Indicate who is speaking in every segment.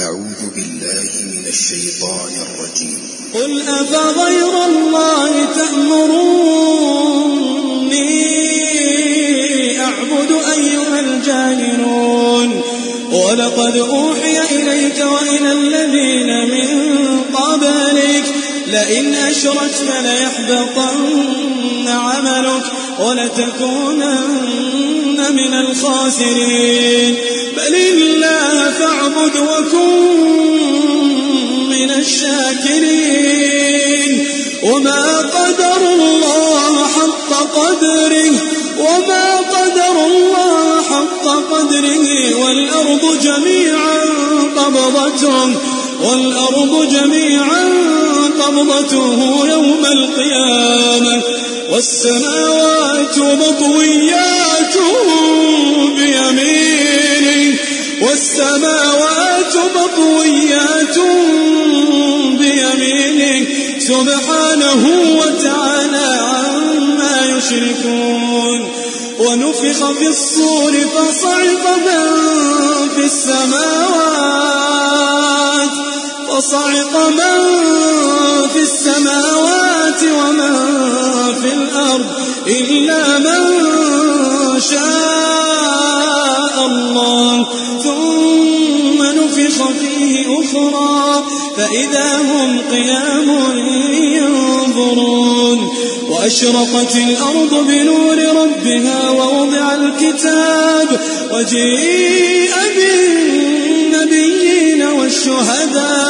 Speaker 1: أعوذ بالله من الشيطان الرجيم.
Speaker 2: قل أفغير الله تأمروني أعبد أيها الجاهلون. ولقد أوحي إليك وإلى الذين من قبلك. لئن أشركت ليحبطن عملك ولتكونن من الخاسرين. بل الله فاعبد وكن والأرض جميعا قبضته يوم القيامة والسماوات مطويات بيمينه والسماوات مطويات بيمينه سبحانه وتعالى عما يشركون ونفخ في الصور فصعق من في السماوات فصعق من في السماوات ومن في الأرض إلا من شاء الله. ثم نفخ فيه أخرى فإذا هم قيام ينظرون. وأشرقت الأرض بنور ربها ووضع الكتاب وجيء بالنبيين والشهداء.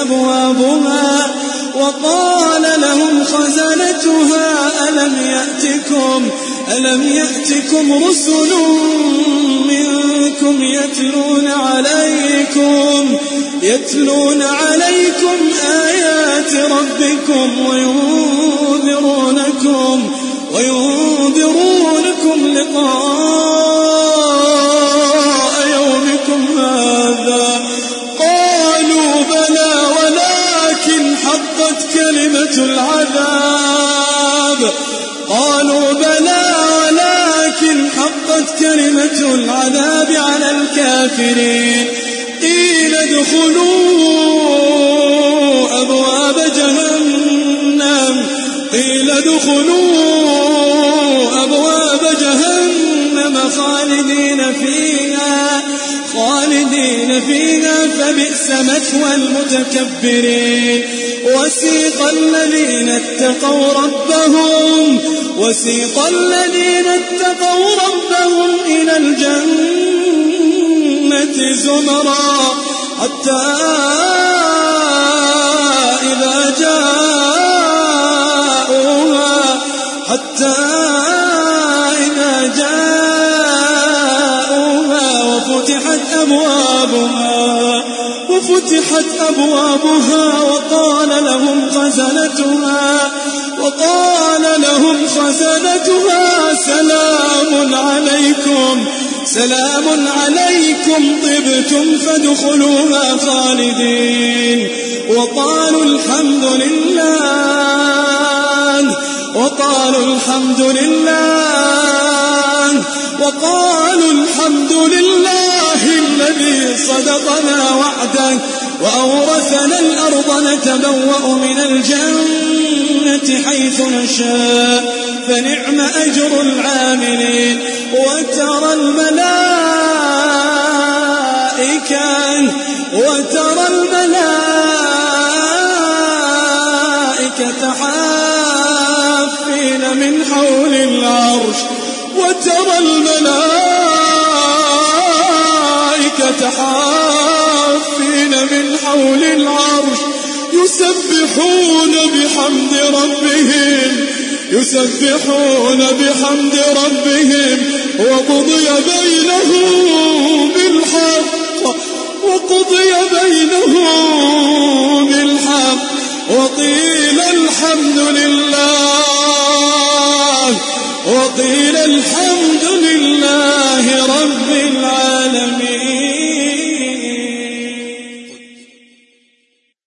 Speaker 2: أبوابها وقال لهم خزنتها ألم يأتكم؟ ألم يأتكم رسل منكم يتلون عليكم؟ يتلون عليكم آيات ربكم وينذرونكم العذاب. قالوا بلى ولكن حقت كلمة العذاب على الكافرين. قيل ادخلوا أبواب جهنم. قيل ادخلوا أبواب جهنم خالدين فيها. خالدين فيها فبئس مثوى المتكبرين. وسيق الذين اتقوا ربهم وسيق الذين اتقوا ربهم إلى الجنة زمرا. حتى إذا جاءوها حتى وفتحت أبوابها وقال لهم خزنتها وقال لهم خزنتها سلام عليكم سلام عليكم طبتم فادخلوها خالدين وقالوا الحمد لله وقالوا الحمد لله وقالوا الحمد لله. الذي صدقنا وعده وأورثنا الأرض نتبوأ من الجنة حيث نشاء. فنعم أجر العاملين. وترى الملائكة وترى الملائكة حافين من حول العرش. وترى الملائكة يسبحون بحمد ربهم يسبحون بحمد ربهم وقضي بينهم بالحق وقضي بينهم بالحق وقيل الحمد لله وقيل الحمد